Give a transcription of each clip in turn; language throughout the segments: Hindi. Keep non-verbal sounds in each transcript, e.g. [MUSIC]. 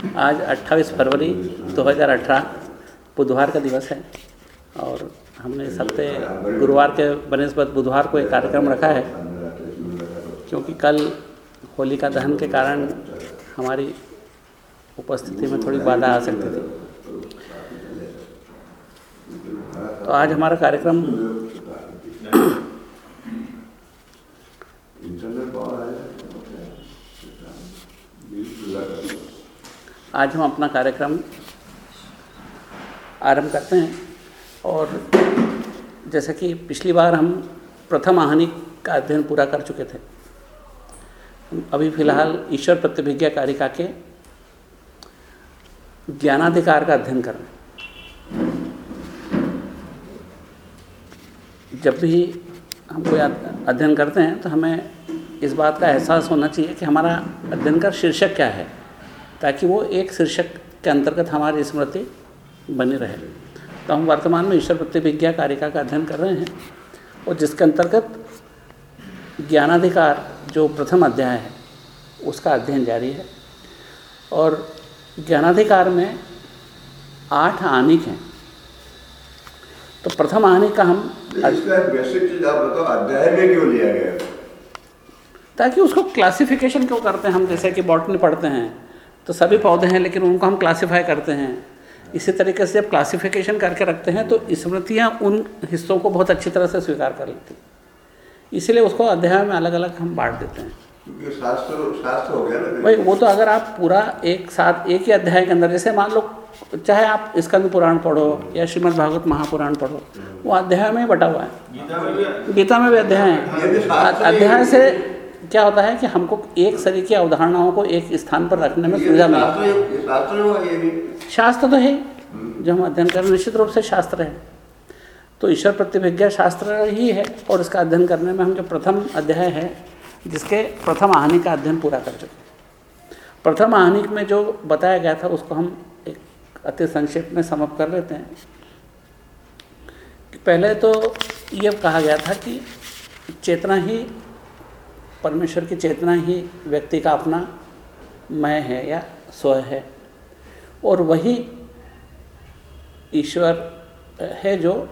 आज 28 फरवरी 2018 बुधवार का दिवस है और हमने हफ़्ते गुरुवार के बनस्पत बुधवार को एक कार्यक्रम रखा है, क्योंकि कल होलिका दहन के कारण हमारी उपस्थिति में थोड़ी बाधा आ सकती थी। तो आज हमारा कार्यक्रम आज हम अपना कार्यक्रम आरंभ करते हैं और जैसा कि पिछली बार हम प्रथम आहानी का अध्ययन पूरा कर चुके थे, अभी फ़िलहाल ईश्वर प्रतिभिज्ञा कारिका के ज्ञानाधिकार का अध्ययन कर रहे हैं। जब भी हम कोई अध्ययन करते हैं तो हमें इस बात का एहसास होना चाहिए कि हमारा अध्ययन का शीर्षक क्या है। ताकि वो एक शीर्षक के अंतर्गत हमारी स्मृति बनी रहे। तो हम वर्तमान में ईश्वर प्रतिभिज्ञा कारिका का अध्ययन कर रहे हैं और जिसके अंतर्गत ज्ञानाधिकार जो प्रथम अध्याय है उसका अध्ययन जारी है। और ज्ञानाधिकार में आठ आनिक हैं। तो प्रथम आनिक का हम अध्याय में क्यों लिया गया? ताकि उसको क्लासिफिकेशन क्यों करते हैं हम? जैसे कि बॉटनी पढ़ते हैं। तो सभी पौधे हैं लेकिन उनको हम क्लासिफाई करते हैं। इसी तरीके से जब क्लासिफिकेशन करके रखते हैं तो स्मृतियाँ उन हिस्सों को बहुत अच्छी तरह से स्वीकार कर लेती हैं। इसीलिए उसको अध्याय में अलग अलग हम बांट देते हैं। शास्त्र शास्त्र हो गया ना भाई वो तो अगर आप पूरा एक साथ एक ही अध्याय के अंदर जैसे मान लो चाहे आप स्कंद पुराण पढ़ो या श्रीमद् भागवत महापुराण पढ़ो वो अध्याय में ही बटा हुआ है। गीता में भी अध्याय है। अध्याय से क्या होता है कि हमको एक शरीर की अवधारणाओं को एक स्थान पर रखने में सुविधा मिलती शास्त्र तो है जो हम अध्ययन कर निश्चित रूप से शास्त्र है। तो ईश्वर प्रतिभिज्ञा शास्त्र ही है और इसका अध्ययन करने में हम जो प्रथम अध्याय है जिसके प्रथम आहनी का अध्ययन पूरा कर चुके प्रथम आहनिक में जो बताया गया था उसको हम एक अति संक्षेप में समाप्त कर लेते हैं। कि पहले तो ये कहा गया था कि चेतना ही परमेश्वर की चेतना ही व्यक्ति का अपना मैं है या स्व है। और वही ईश्वर है जो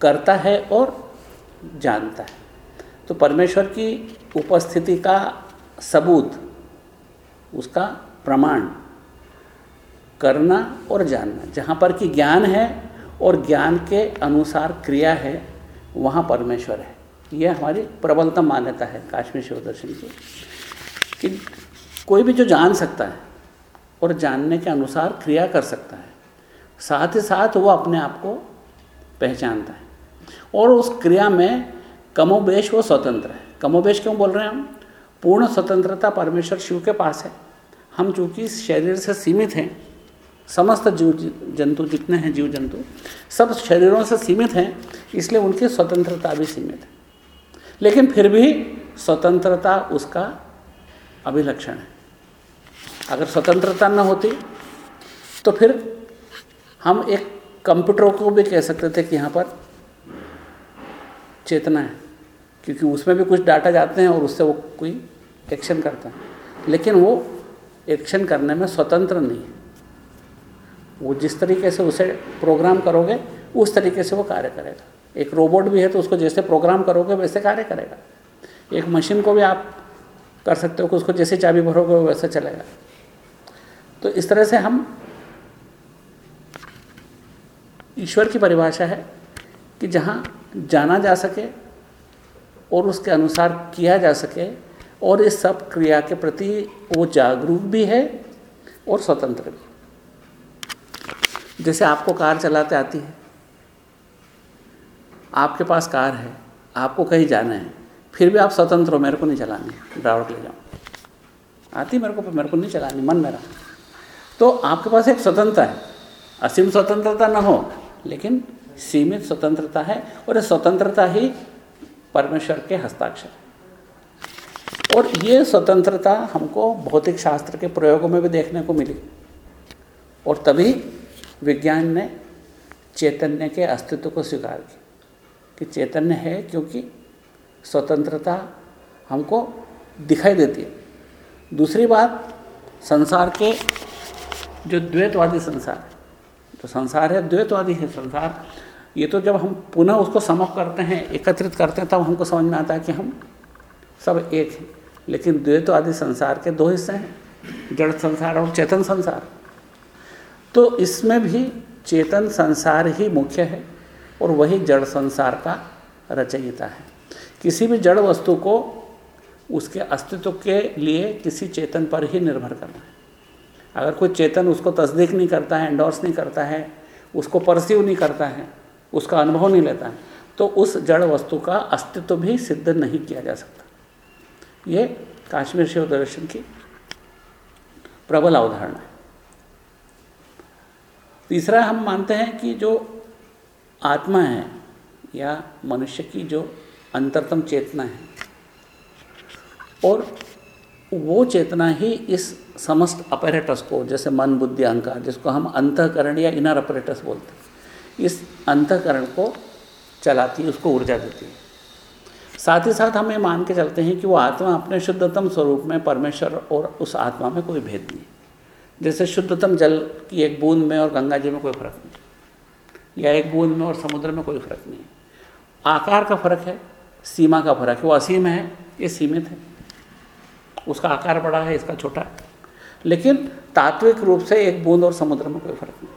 करता है और जानता है। तो परमेश्वर की उपस्थिति का सबूत, उसका प्रमाण करना और जानना। जहाँ पर कि ज्ञान है और ज्ञान के अनुसार क्रिया है, वहाँ परमेश्वर है। यह हमारी प्रबलतम मान्यता है काश्मीर शिव दर्शन की, कि कोई भी जो जान सकता है और जानने के अनुसार क्रिया कर सकता है, साथ ही साथ वो अपने आप को पहचानता है। और उस क्रिया में कमोबेश वो स्वतंत्र है। कमोबेश क्यों बोल रहे हैं हम? पूर्ण स्वतंत्रता परमेश्वर शिव के पास है। हम चूँकि शरीर से सीमित हैं, समस्त जीव जंतु जितने हैं, जीव जंतु, सब शरीरों से सीमित हैं, इसलिए उनकी स्वतंत्रता भी सीमित है। लेकिन फिर भी स्वतंत्रता उसका अभिलक्षण है। अगर स्वतंत्रता न होती तो फिर हम एक कंप्यूटर को भी कह सकते थे कि यहाँ पर चेतना है, क्योंकि उसमें भी कुछ डाटा जाते हैं और उससे वो कोई एक्शन करता है। लेकिन वो एक्शन करने में स्वतंत्र नहीं है। वो जिस तरीके से उसे प्रोग्राम करोगे, उस तरीके से वो कार्य करेगा। एक रोबोट भी है तो उसको जैसे प्रोग्राम करोगे, वैसे कार्य करेगा। एक मशीन को भी आप कर सकते हो कि उसको जैसे चाबी भरोगे, वैसे चलेगा। तो इस तरह से हम ईश्वर की परिभाषा है कि जहाँ जाना जा सके और उसके अनुसार किया जा सके और इस सब क्रिया के प्रति वो जागरूक भी है और स्वतंत्र भी। जैसे आपको कार चलाते आती है आपके पास कार है, आपको कहीं जाना है, फिर भी आप स्वतंत्र हो, मेरे को नहीं चलानी, ड्राइवर ले जाऊँ आती मेरे को, पर मेरे को नहीं चलानी, मन मेरा। तो आपके पास एक स्वतंत्रता है, असीम स्वतंत्रता ना हो, लेकिन सीमित स्वतंत्रता है, और ये स्वतंत्रता ही परमेश्वर के हस्ताक्षर और ये स्वतंत्रता हमको भौतिक शास्त्र के प्रयोगों में भी देखने को मिली। और तभी विज्ञान ने चैतन्य के अस्तित्व को स्वीकार किया। कि चैतन्य है क्योंकि स्वतंत्रता हमको दिखाई देती है। दूसरी बात, संसार के जो द्वैतवादी संसार है तो संसार है, द्वैतवादी है संसार, ये तो जब हम पुनः उसको समप करते हैं, एकत्रित करते हैं, तब हमको समझ में आता है कि हम सब एक हैं। लेकिन द्वैतवादी संसार के दो हिस्से हैं, जड़ संसार और चेतन संसार। तो इसमें भी चेतन संसार ही मुख्य है। और वही जड़ संसार का रचयिता है। किसी भी जड़ वस्तु को उसके अस्तित्व के लिए किसी चेतन पर ही निर्भर करना है। अगर कोई चेतन उसको तस्दीक नहीं करता है एंडोर्स नहीं करता है, उसको परसीव नहीं करता है, उसका अनुभव नहीं लेता है तो उस जड़ वस्तु का अस्तित्व भी सिद्ध नहीं किया जा सकता। ये काश्मीर शिव दर्शन की प्रबल अवधारणा है। तीसरा हम मानते हैं कि जो आत्मा है या मनुष्य की जो अंतरतम चेतना है। और वो चेतना ही इस समस्त अपरेटस को, जैसे मन, बुद्धि, अहंकार, जिसको हम अंतकरण या इनर अपरेटस बोलते हैं, इस अंतकरण को चलाती है, उसको ऊर्जा देती है। साथ ही साथ हम ये मान के चलते हैं कि वो आत्मा अपने शुद्धतम स्वरूप में परमेश्वर और उस आत्मा में कोई भेद नहीं जैसे शुद्धतम जल की एक बूंद में और गंगा जी में कोई फ़र्क नहीं। या एक बूंद में और समुद्र में कोई फ़र्क नहीं आकार का फ़र्क है, सीमा का फ़र्क है। वो असीम है, ये सीमित है। उसका आकार बड़ा है, इसका छोटा लेकिन तात्विक रूप से एक बूंद और समुद्र में कोई फ़र्क नहीं।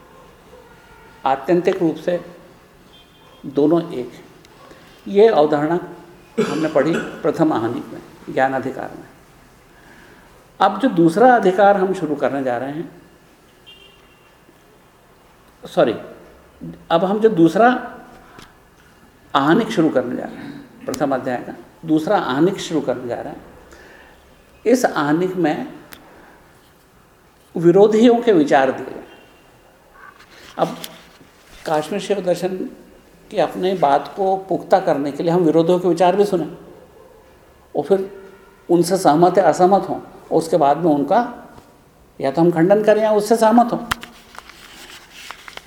आत्यंतिक रूप से दोनों एक है। ये अवधारणा हमने पढ़ी प्रथम आहानिक में ज्ञान अधिकार में। अब जो दूसरा अधिकार हम शुरू करने जा रहे हैं सॉरी अब हम जो दूसरा आहानिक शुरू करने जा रहे हैं, प्रथम अध्याय का, दूसरा आहानिक शुरू करने जा रहे हैं, इस आहानिक में विरोधियों के विचार दिए गए। अब काश्मीर शिव दर्शन की अपने बात को पुख्ता करने के लिए हम विरोधियों के विचार भी सुने, और फिर उनसे सहमत या असहमत हों उसके बाद में उनका या तो हम खंडन करें या उससे सहमत हों।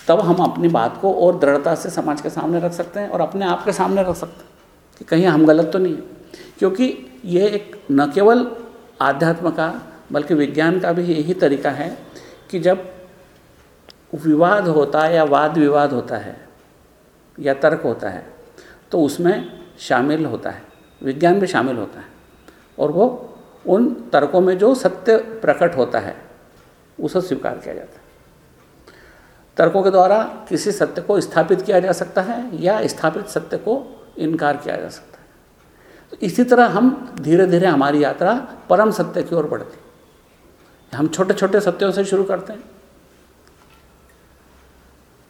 तब हम अपनी बात को और दृढ़ता से समाज के सामने रख सकते हैं और अपने आप के सामने रख सकते हैं कि कहीं हम गलत तो नहीं है। क्योंकि ये एक न केवल आध्यात्म का, बल्कि विज्ञान का भी यही तरीका है कि जब विवाद होता है या वाद विवाद होता है या तर्क होता है तो उसमें शामिल होता है, विज्ञान भी शामिल होता है। और वो उन तर्कों में जो सत्य प्रकट होता है, उसे स्वीकार किया जाता है। तर्कों के द्वारा किसी सत्य को स्थापित किया जा सकता है या स्थापित सत्य को इनकार किया जा सकता है। तो इसी तरह हम धीरे धीरे हमारी यात्रा परम सत्य की ओर बढ़ती हम छोटे छोटे सत्यों से शुरू करते हैं।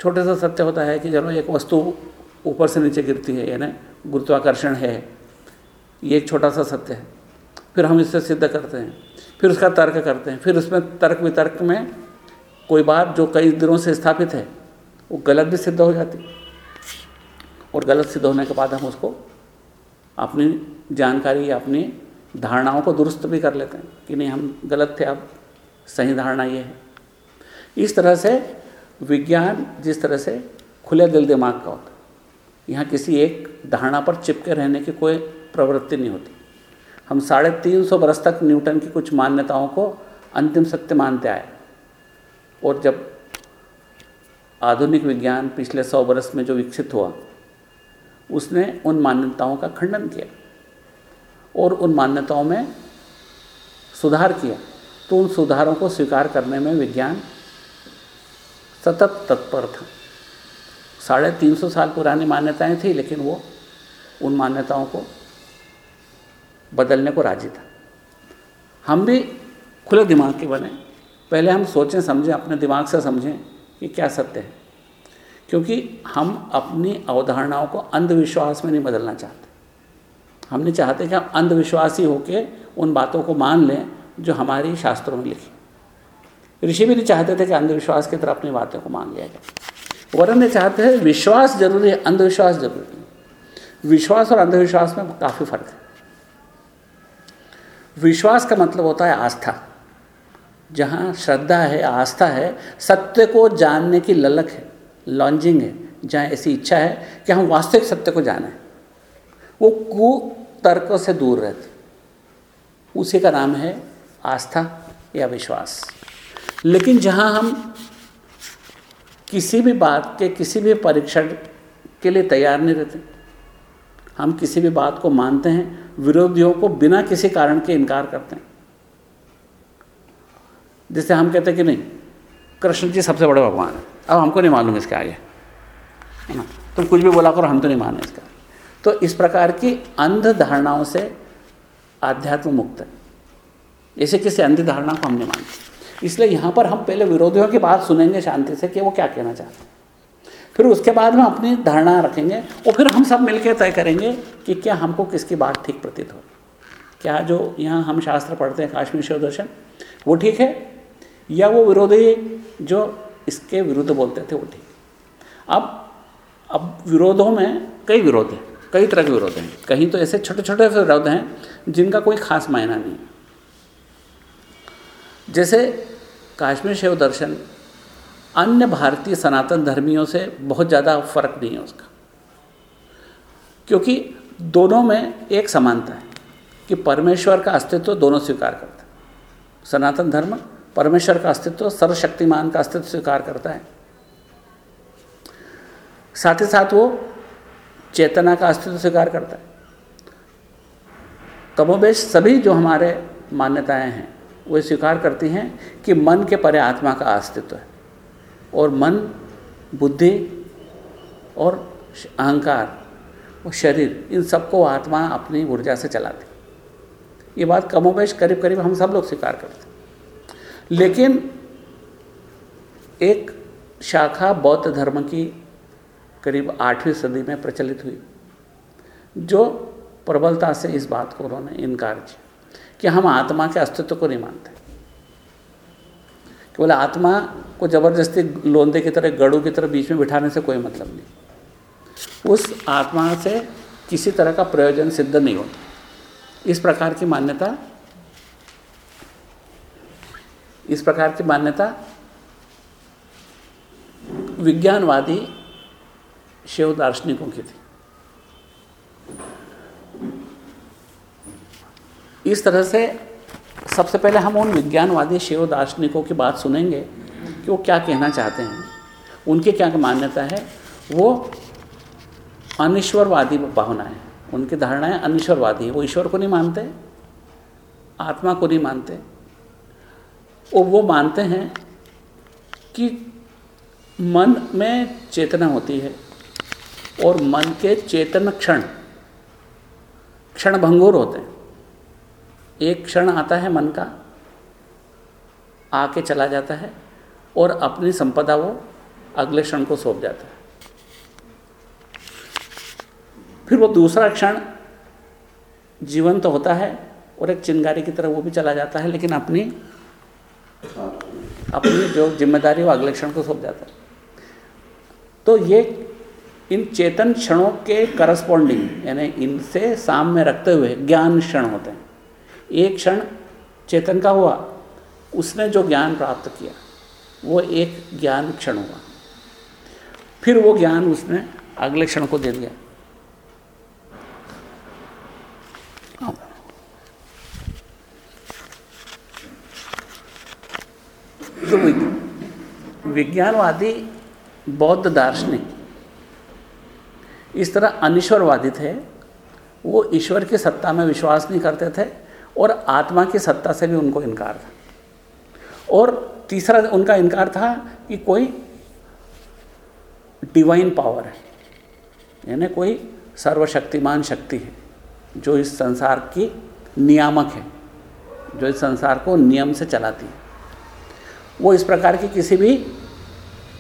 छोटे सा सत्य होता है कि चलो एक वस्तु ऊपर से नीचे गिरती है, यानी गुरुत्वाकर्षण है, ये एक छोटा सा सत्य है। फिर हम इससे सिद्ध करते हैं, फिर उसका तर्क करते हैं, फिर उसमें तर्क वितर्क में कोई बात जो कई दिनों से स्थापित है, वो गलत भी सिद्ध हो जाती। और गलत सिद्ध होने के बाद हम उसको अपनी जानकारी या अपनी धारणाओं को दुरुस्त भी कर लेते हैं कि नहीं, हम गलत थे, अब सही धारणा ये है। इस तरह से विज्ञान जिस तरह से खुले दिल दिमाग का होता है। यहाँ किसी एक धारणा पर चिपके रहने की कोई प्रवृत्ति नहीं होती। हम साढ़े तीन सौ बरस तक न्यूटन की कुछ मान्यताओं को अंतिम सत्य मानते आए। और जब आधुनिक विज्ञान पिछले सौ वर्ष में जो विकसित हुआ, उसने उन मान्यताओं का खंडन किया और उन मान्यताओं में सुधार किया तो उन सुधारों को स्वीकार करने में विज्ञान सतत तत्पर था। साढ़े तीन सौ साल पुरानी मान्यताएँ थी, लेकिन वो उन मान्यताओं को बदलने को राज़ी था। हम भी खुले दिमाग के बने पहले हम सोचें, समझें, अपने दिमाग से समझें कि क्या सत्य है। क्योंकि हम अपनी अवधारणाओं को अंधविश्वास में नहीं बदलना चाहते। हम नहीं चाहते कि हम अंधविश्वासी होकर उन बातों को मान लें जो हमारी शास्त्रों में लिखी। ऋषि भी नहीं चाहते थे कि अंधविश्वास की तरह अपनी बातों को मान लिया जाए। वरन ये चाहते हैं विश्वास ज़रूरी है, अंधविश्वास ज़रूरी नहीं विश्वास और अंधविश्वास में काफ़ी फ़र्क है। विश्वास का मतलब होता है आस्था। जहाँ श्रद्धा है, आस्था है, सत्य को जानने की ललक है, लॉन्जिंग है, जहाँ ऐसी इच्छा है कि हम वास्तविक सत्य को जाने। वो कु तर्क से दूर रहते। उसी का नाम है आस्था या विश्वास। लेकिन जहाँ हम किसी भी बात के, किसी भी परीक्षण के लिए तैयार नहीं रहते, हम किसी भी बात को मानते हैं, विरोधियों को बिना किसी कारण के इनकार करते हैं। जिससे हम कहते हैं कि नहीं, कृष्ण जी सबसे बड़े भगवान हैं। अब हमको नहीं मालूम इसके आगे। है ना तुम कुछ भी बोला करो, हम तो नहीं माने इसका। तो इस प्रकार की अंध धारणाओं से आध्यात्म मुक्त है। ऐसे किसी अंध धारणा को हम नहीं मानते। इसलिए यहाँ पर हम पहले विरोधियों की बात सुनेंगे शांति से कि वो क्या कहना चाहते हैं। फिर उसके बाद में अपनी धारणा रखेंगे, और फिर हम सब मिलकर तय करेंगे कि क्या हमको किसकी बात ठीक प्रतीत हो। क्या जो यहाँ हम शास्त्र पढ़ते हैं, काश्मीर शिव दर्शन, वो ठीक है? या वो विरोधी जो इसके विरुद्ध बोलते थे, वो ठीक। अब अब विरोधों में कई विरोध हैं, कई तरह के विरोध हैं। कहीं तो ऐसे छोटे छोटे विरोध हैं, जिनका कोई खास मायना नहीं है। जैसे काश्मीर शिव दर्शन, अन्य भारतीय सनातन धर्मियों से बहुत ज़्यादा फ़र्क नहीं है उसका। क्योंकि दोनों में एक समानता है, कि परमेश्वर का अस्तित्व दोनों स्वीकार करते हैं। सनातन धर्म परमेश्वर का अस्तित्व सर्वशक्तिमान का अस्तित्व स्वीकार करता है। साथ ही साथ वो चेतना का अस्तित्व स्वीकार करता है। कमोबेश सभी जो हमारे मान्यताएँ हैं, वो स्वीकार करती हैं कि मन के परे आत्मा का अस्तित्व है और मन, बुद्धि और अहंकार और शरीर, इन सबको आत्मा अपनी ऊर्जा से चलाती ये बात कमोबेश करीब करीब हम सब लोग स्वीकार करते लेकिन एक शाखा बौद्ध धर्म की करीब आठवीं सदी में प्रचलित हुई, जो प्रबलता से इस बात को उन्होंने इनकार किया कि हम आत्मा के अस्तित्व को नहीं मानते। केवल आत्मा को ज़बरदस्ती लोंदे की तरह गड़ू की तरह बीच में बिठाने से कोई मतलब नहीं। उस आत्मा से किसी तरह का प्रयोजन सिद्ध नहीं होता। इस प्रकार की मान्यता इस प्रकार की मान्यता विज्ञानवादी शिव दार्शनिकों की थी। इस तरह से सबसे पहले हम उन विज्ञानवादी शिव दार्शनिकों की बात सुनेंगे कि वो क्या कहना चाहते हैं। उनकी क्या मान्यता है? वो अनिश्वरवादी भावना है। उनकी धारणाएँ अनिश्वरवादी है। वो ईश्वर को नहीं मानते, आत्मा को नहीं मानते। वो वो मानते हैं कि मन में चेतना होती है और मन के चेतन क्षण क्षण भंगुर होते हैं। एक क्षण आता है मन का, आके चला जाता है और अपनी संपदा वो अगले क्षण को सौंप जाता है। फिर वो दूसरा क्षण जीवन तो होता है और एक चिंगारी की तरह वो भी चला जाता है, लेकिन अपनी अपनी जो ज़िम्मेदारी वो अगले क्षण को सौंप जाता है। तो ये इन चेतन क्षणों के करस्पॉन्डिंग यानी इनसे सामने रखते हुए ज्ञान क्षण होते हैं। एक क्षण चेतन का हुआ, उसने जो ज्ञान प्राप्त किया, वो एक ज्ञान क्षण हुआ। फिर वो ज्ञान उसने अगले क्षण को दे दिया। तो विज्ञानवादी बौद्ध दार्शनिक, इस तरह अनिश्वरवादी थे, वो ईश्वर की सत्ता में विश्वास नहीं करते थे और आत्मा की सत्ता से भी उनको इनकार था। और तीसरा उनका इनकार था कि कोई डिवाइन पावर है, यानी कोई सर्वशक्तिमान शक्ति है, जो इस संसार की नियामक है, जो इस संसार को नियम से चलाती है। वो इस प्रकार की किसी भी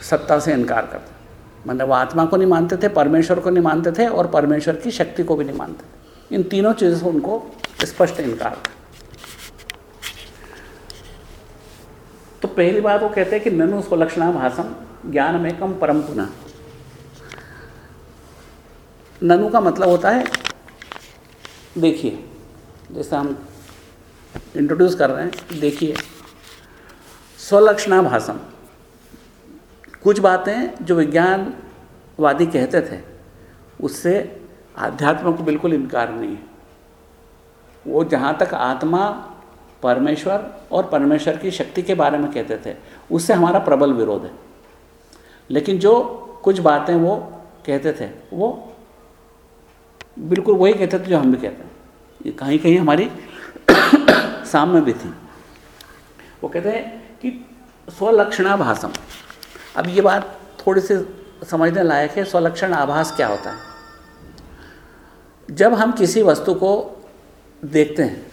सत्ता से इनकार करते मतलब वो आत्मा को नहीं मानते थे, परमेश्वर को नहीं मानते थे और परमेश्वर की शक्ति को भी नहीं मानते थे। इन तीनों चीज़ों से उनको स्पष्ट इनकार था तो पहली बात वो कहते हैं कि ननु स्वलक्षणा भाषम ज्ञान में कम परम पुनः। ननु का मतलब होता है, देखिए, जैसा हम इंट्रोड्यूस कर रहे हैं, देखिए। स्वलक्षणा भाषण कुछ बातें जो विज्ञानवादी कहते थे, उससे आध्यात्म को बिल्कुल इनकार नहीं है। वो जहाँ तक आत्मा, परमेश्वर और परमेश्वर की शक्ति के बारे में कहते थे, उससे हमारा प्रबल विरोध है। लेकिन जो कुछ बातें वो कहते थे, वो बिल्कुल वही कहते थे जो हम भी कहते हैं। ये कहीं कहीं हमारी [COUGHS] सामने भी थी। वो कहते हैं कि स्वलक्षणा अब ये बात थोड़ी सी समझने लायक है, स्वलक्षण आभास क्या होता है? जब हम किसी वस्तु को देखते हैं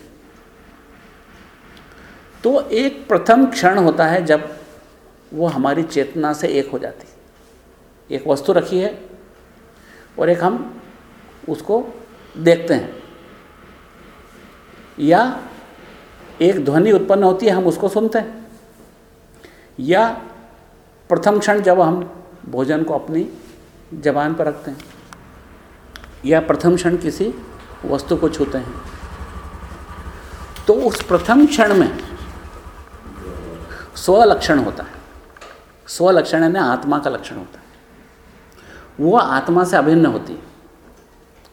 तो एक प्रथम क्षण होता है जब वो हमारी चेतना से एक हो जाती है। एक वस्तु रखी है और एक हम उसको देखते हैं। या एक ध्वनि उत्पन्न होती है, हम उसको सुनते हैं। या प्रथम क्षण जब हम भोजन को अपनी जबान पर रखते हैं, या प्रथम क्षण किसी वस्तु को छूते हैं तो उस प्रथम क्षण में स्वलक्षण होता है। स्वलक्षण यानी आत्मा का लक्षण होता है। वो आत्मा से अभिन्न होती है।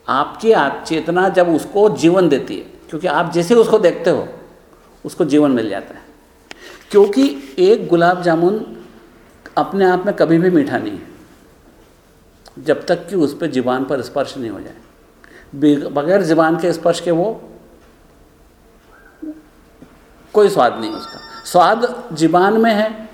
आपकी चेतना जब उसको जीवन देती है, क्योंकि आप जैसे उसको देखते हो, उसको जीवन मिल जाता है। क्योंकि एक गुलाब जामुन अपने आप में कभी भी मीठा नहीं है, जब तक कि उस पर जीवान पर स्पर्श नहीं हो जाए। बगैर जीवान के स्पर्श के वो कोई स्वाद नहीं उसका। स्वाद जीवान में है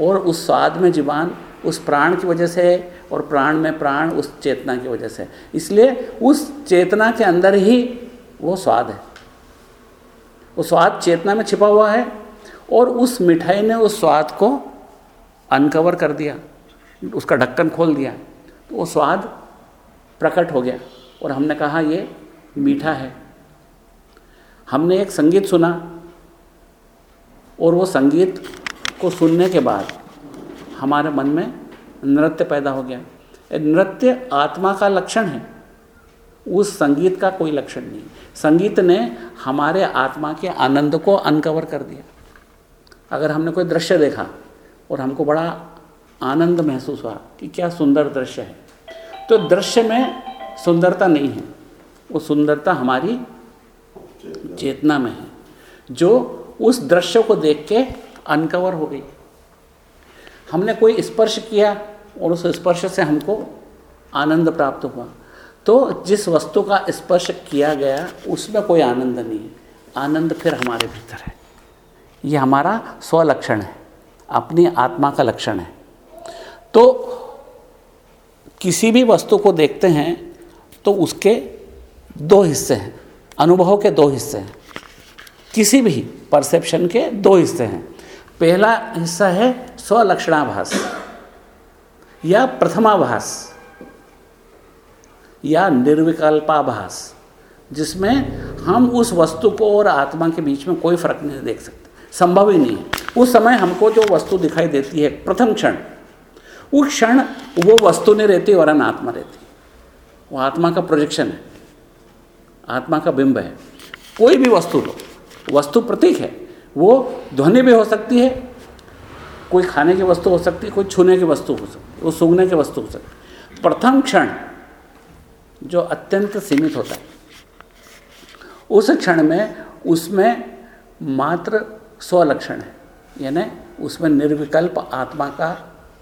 और उस स्वाद में जीवान उस प्राण की वजह से है और प्राण में प्राण उस चेतना की वजह से है। इसलिए उस चेतना के अंदर ही वो स्वाद है। वो स्वाद चेतना में छिपा हुआ है और उस मिठाई ने उस स्वाद को अनकवर कर दिया, उसका ढक्कन खोल दिया तो वो स्वाद प्रकट हो गया और हमने कहा, ये मीठा है। हमने एक संगीत सुना और वो संगीत को सुनने के बाद हमारे मन में नृत्य पैदा हो गया। नृत्य आत्मा का लक्षण है, उस संगीत का कोई लक्षण नहीं। संगीत ने हमारे आत्मा के आनंद को अनकवर कर दिया। अगर हमने कोई दृश्य देखा और हमको बड़ा आनंद महसूस हुआ कि क्या सुंदर दृश्य है तो दृश्य में सुंदरता नहीं है। वो सुंदरता हमारी चेतना में है, जो उस दृश्य को देख के अनकवर हो गई। हमने कोई स्पर्श किया और उस स्पर्श से हमको आनंद प्राप्त हुआ। तो जिस वस्तु का स्पर्श किया गया, उसमें कोई आनंद नहीं है। आनंद फिर हमारे भीतर है। ये हमारा स्वलक्षण है, अपनी आत्मा का लक्षण है। तो किसी भी वस्तु को देखते हैं तो उसके दो हिस्से हैं, अनुभव के दो हिस्से हैं। किसी भी परसेप्शन के दो हिस्से हैं। पहला हिस्सा है स्वलक्षणाभास, या प्रथमाभास, या निर्विकल्पाभास, जिसमें हम उस वस्तु को और आत्मा के बीच में कोई फ़र्क नहीं देख सकते। संभव ही नहीं है। उस समय हमको जो वस्तु दिखाई देती है, प्रथम क्षण उस क्षण वो वस्तु नहीं रहती और आत्मा रहती। वो आत्मा का प्रोजेक्शन है, आत्मा का बिंब है। कोई भी वस्तु लो वस्तु प्रतीक है, वो ध्वनि भी हो सकती है, कोई खाने की वस्तु हो सकती है, कोई छूने की वस्तु हो सकती है, वो सूंघने की वस्तु हो सकती है। प्रथम क्षण जो अत्यंत सीमित होता है, उस क्षण में उसमें मात्र स्वलक्षण है, यानी उसमें निर्विकल्प आत्मा का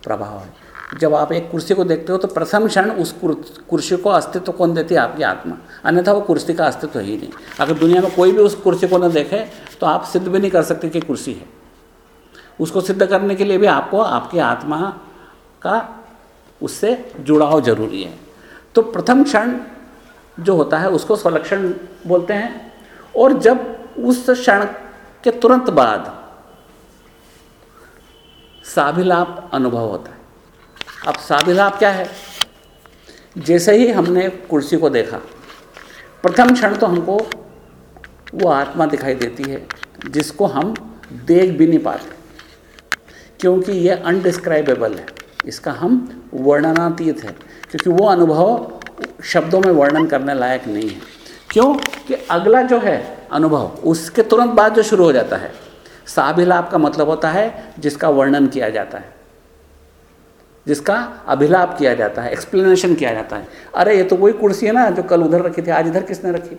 प्रभाव है। जब आप एक कुर्सी को देखते हो तो प्रथम क्षण उस कुर्सी को अस्तित्व कौन देती है? आपकी आत्मा। अन्यथा वो कुर्सी का अस्तित्व ही नहीं। अगर दुनिया में कोई भी उस कुर्सी को न देखे तो आप सिद्ध भी नहीं कर सकते कि कुर्सी है। उसको सिद्ध करने के लिए भी आपको आपकी आत्मा का उससे जुड़ाव ज़रूरी है। तो प्रथम क्षण जो होता है, उसको स्वलक्षण बोलते हैं। और जब उस क्षण के तुरंत बाद साभिलाप अनुभव होता है। अब साभिलाप क्या है? जैसे ही हमने कुर्सी को देखा, प्रथम क्षण तो हमको वो आत्मा दिखाई देती है, जिसको हम देख भी नहीं पाते, क्योंकि ये अनडिस्क्राइबेबल है। इसका हम वर्णनातीत है, क्योंकि वो अनुभव शब्दों में वर्णन करने लायक नहीं है। क्यों? कि अगला जो है अनुभव। उसके तुरंत बाद जो शुरू हो जाता है। साभिलाप का मतलब होता है जिसका वर्णन किया जाता है। जिसका अभिलाप किया जाता है एक्सप्लेनेशन किया जाता है। अरे, ये तो वही कुर्सी है ना जो कल उधर रखी थी, आज इधर किसने रखी?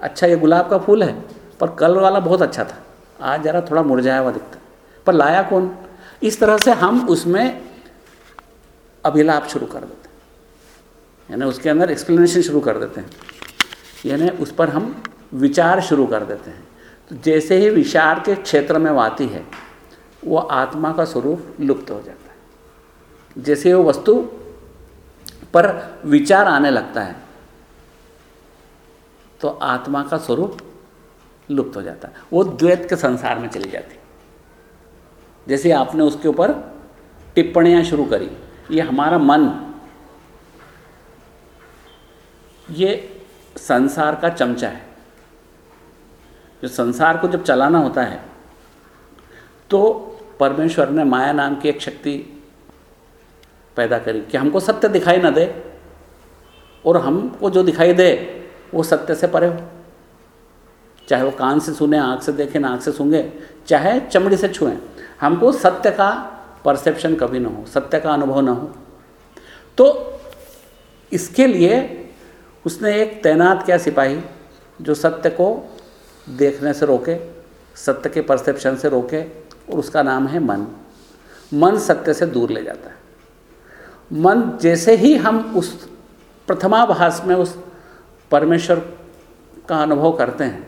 अच्छा ये गुलाब का फूल है, पर कल वाला बहुत अच्छा था। आज ज़रा थोड़ा मुरझाया हुआ दिखता पर लाया कौन? इस तरह से हम उसमें अभिलाप शुरू कर देते हैं। यानी उसके अंदर एक्सप्लेनेशन शुरू कर देते हैं। यानी उस पर हम विचार शुरू कर देते हैं। तो जैसे ही विचार के क्षेत्र में आती है, वो आत्मा का स्वरूप लुप्त हो जाता है। जैसे वो वस्तु पर विचार आने लगता है तो आत्मा का स्वरूप लुप्त हो जाता है। वो द्वैत के संसार में चली जाती जैसे आपने उसके ऊपर टिप्पणियाँ शुरू करी, ये हमारा मन, ये संसार का चमचा है। जो संसार को जब चलाना होता है तो परमेश्वर ने माया नाम की एक शक्ति पैदा करी कि हमको सत्य दिखाई ना दे, और हमको जो दिखाई दे, वो सत्य से परे हो। चाहे वो कान से सुने, आँख से देखें आँख से सूंघे, चाहे चमड़ी से छुएँ, हमको सत्य का परसेप्शन कभी ना हो, सत्य का अनुभव ना हो। तो इसके लिए उसने एक तैनात किया सिपाही, जो सत्य को देखने से रोके, सत्य के परसेप्शन से रोके, और उसका नाम है मन। मन सत्य से दूर ले जाता है। मन जैसे ही हम उस प्रथमाभास में उस परमेश्वर का अनुभव करते हैं,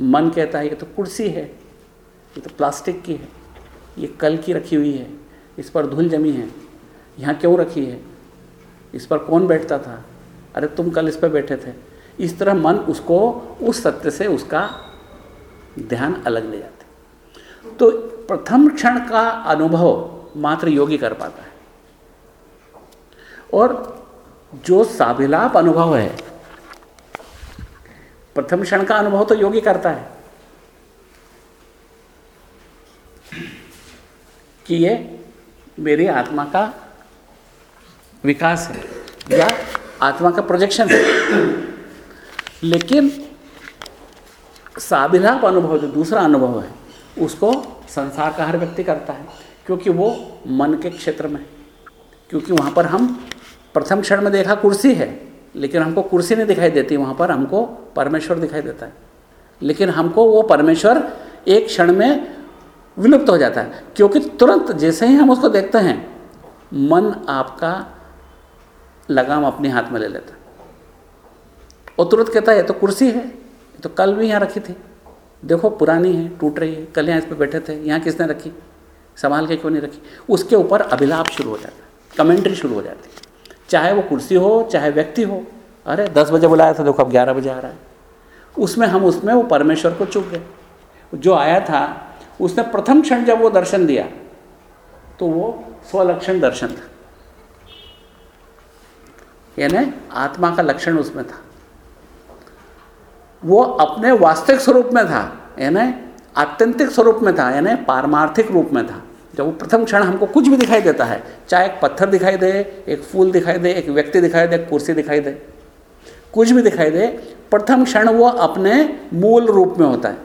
मन कहता है, ये तो कुर्सी है, ये तो प्लास्टिक की है, ये कल की रखी हुई है, इस पर धूल जमी है, यहाँ क्यों रखी है, इस पर कौन बैठता था? अरे तुम कल इस पर बैठे थे इस तरह मन उसको, उस सत्य से उसका ध्यान अलग ले जाते तो प्रथम क्षण का अनुभव मात्र योगी कर पाता है। और जो साभिलाप अनुभव है, प्रथम क्षण का अनुभव तो योगी करता है। कि ये मेरी आत्मा का विकास है, या आत्मा का प्रोजेक्शन है। लेकिन साबिलाप अनुभव, जो दूसरा अनुभव है, उसको संसार का हर व्यक्ति करता है, क्योंकि वो मन के क्षेत्र में क्योंकि वहाँ पर हम प्रथम क्षण में देखा कुर्सी है, लेकिन हमको कुर्सी नहीं दिखाई देती, वहाँ पर हमको परमेश्वर दिखाई देता है। लेकिन हमको वो परमेश्वर एक क्षण में विलुप्त हो जाता है, क्योंकि तुरंत जैसे ही हम उसको देखते हैं, मन आपका लगाम अपने हाथ में ले लेता है। और तुरंत कहता है, ये तो कुर्सी है, ये तो कल भी यहाँ रखी थी। देखो, पुरानी है, टूट रही है, कल यहाँ इस पर बैठे थे, यहाँ किसने रखी? संभाल के क्यों नहीं रखी? उसके ऊपर अभिलाप शुरू हो जाता है, कमेंट्री शुरू हो जाती है। चाहे वो कुर्सी हो, चाहे व्यक्ति हो, अरे, दस बजे बुलाया था, देखो अब ग्यारह बजे आ रहा है। उसमें हम उसमें, वो परमेश्वर को चुप गए। जो आया था, उसने प्रथम क्षण जब वो दर्शन दिया तो वो स्वलक्षण दर्शन था। यानी आत्मा का लक्षण उसमें था। वो अपने वास्तविक स्वरूप में था, यानी आत्यंतिक स्वरूप में था, यानी पारमार्थिक रूप में था। जब वो प्रथम क्षण हमको कुछ भी दिखाई देता है, चाहे एक पत्थर दिखाई दे, एक फूल दिखाई दे, एक व्यक्ति दिखाई दे, एक कुर्सी दिखाई दे, कुछ भी दिखाई दे, प्रथम क्षण वो अपने मूल रूप में होता है।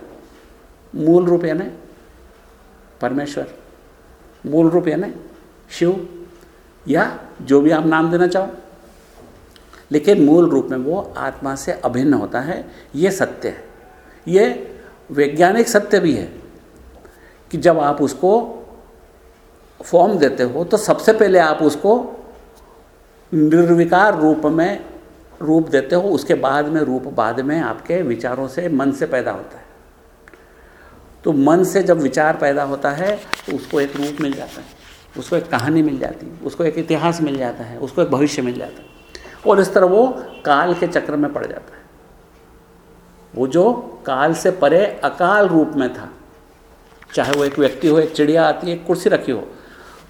मूल रूप यानी परमेश्वर, मूल रूप यानी शिव, या जो भी आप नाम देना चाहो। लेकिन मूल रूप में वो आत्मा से अभिन्न होता है, ये सत्य है। ये वैज्ञानिक सत्य भी है कि जब आप उसको फॉर्म देते हो तो सबसे पहले आप उसको निर्विकार रूप में रूप देते हो, उसके बाद में रूप, बाद में आपके विचारों से मन से पैदा होता है। तो मन से जब विचार पैदा होता है तो उसको एक रूप मिल जाता है, उसको एक कहानी मिल जाती है, उसको एक इतिहास मिल जाता है, उसको एक भविष्य मिल जाता है। और इस तरह वो काल के चक्र में पड़ जाता है। वो जो काल से परे अकाल रूप में था, चाहे वो एक व्यक्ति हो, एक चिड़िया आती है एक कुर्सी रखी हो,